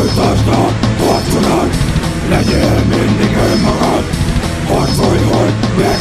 Folytasd a harcodat, legyél mindig önmagad. Harcolj, hogy meg